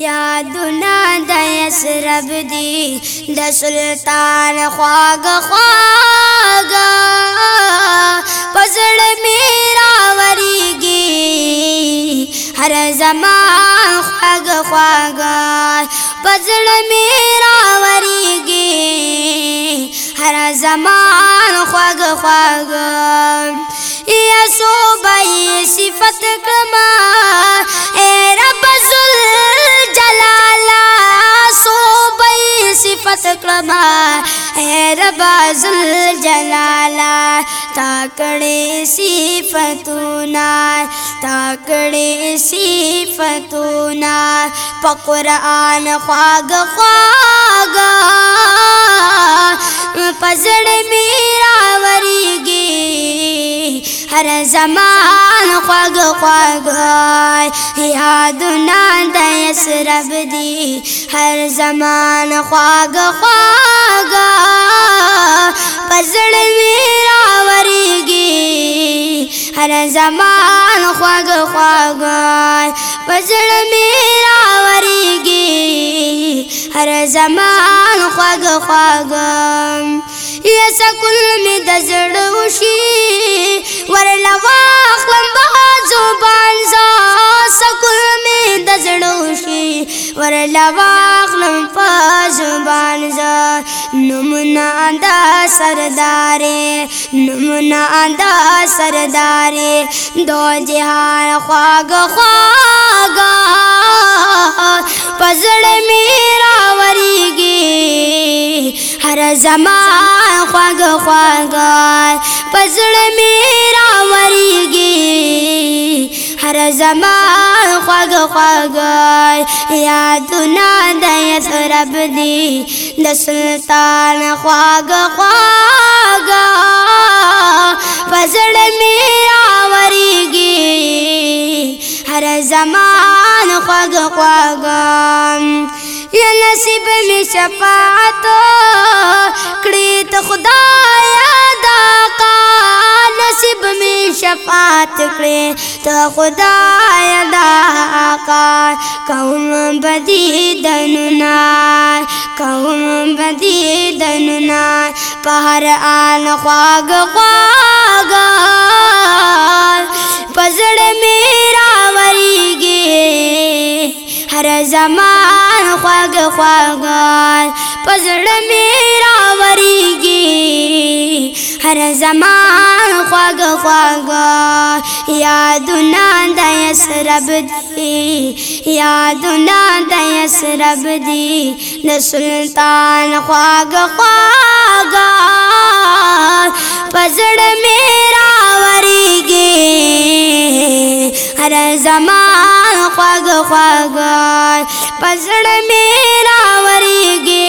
یادونه د یسرب دی د سلطان خواګ خواګ پزړ میرا وریږي هر زما خواګ خواګ پزړ میرا وریږي هر زما خواګ خواګ یا صوبای صفت کما رب ذل جلالا تا کړي صفاتونا تا کړي صفاتونا په قران خواګ خواګ پزړ میرا وريږي هر زمان خوږ خوږ یادونه د یسرب دی هر زمان خوږ خوږ پزړ میرا وريږي هر زمان خوږ خوږ پزړ میرا وريږي هر زمان خوږ خوږ یا سکل می د زړه نمنا دا سردارے نمنا دا سردارے دو جہان خواگ خواگا پزڑ میرا وریگی ہر زمان خواگ خواگا پزڑ میرا وریگی ہر زمان خوږای یادونه د یسرب دی د سلطان خوږ خوږ پزړ می راوریږي هر زمان خوږ خوږ یا نصیب می شفاعت کړی ته خدای دا کا نصیب می شفاعت مات کړې ته خدای دا کار کوم بدی دننا کوم بدی دننا په هر آن خواګ خواګ پزړ میرا وریږي هر زمان خواګ خواګ پزړ میرا وریږي هر زمان خواګ خواګ یادونه د یسرب دی یادونه د یسرب دی د سلطان خواګ خواګ پزړ میرا وریږي هر زمان خواګ خواګ پزړ میرا وریږي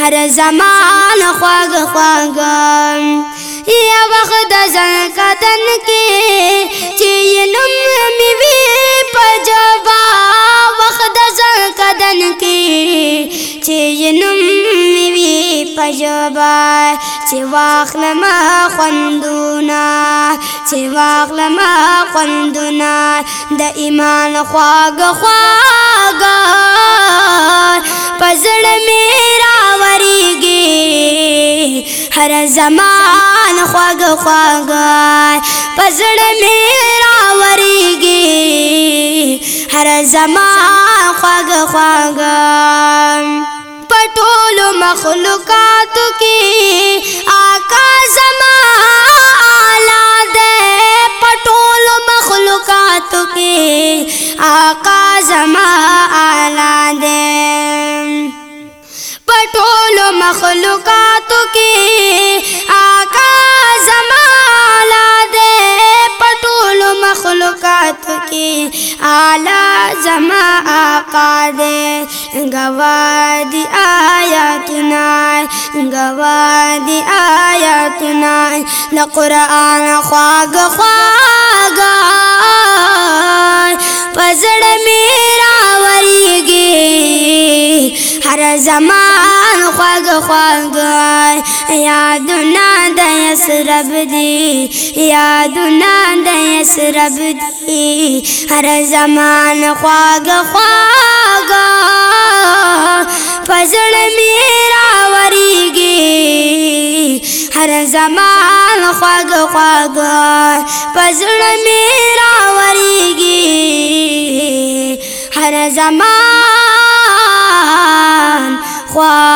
هر زمان خواګ خواګ یا وخت د ځان کتن کې چې نوم مې وی پجبا وخت ځل کدن کې چې نوم مې وی پجبا چې واخلم خوندونه چې واخلم خوندونه د ایمان خواګ خواګ پزړ مې راوريږي هر زمان خواګ خواګ پزړ مې راوريږي هر زما خواګ خواګ پټول مخلوقات کې آقا زما اعلی ده پټول مخلوقات کې آقا زما اعلی ده پټول مخلوقات کی اعلی زما آقا دے گوا دی آیاتنا گوا دی آیاتنا لقرآن خواگ خواگا پزڑ میرا وریگی زمان خوږ خوږ یادونه د یسرب دی یادونه د یسرب دی هر زمان خوږ خوږ فزړ می راوريږي هر زمان خوږ خوږ فزړ می راوريږي هر زمان akhwat.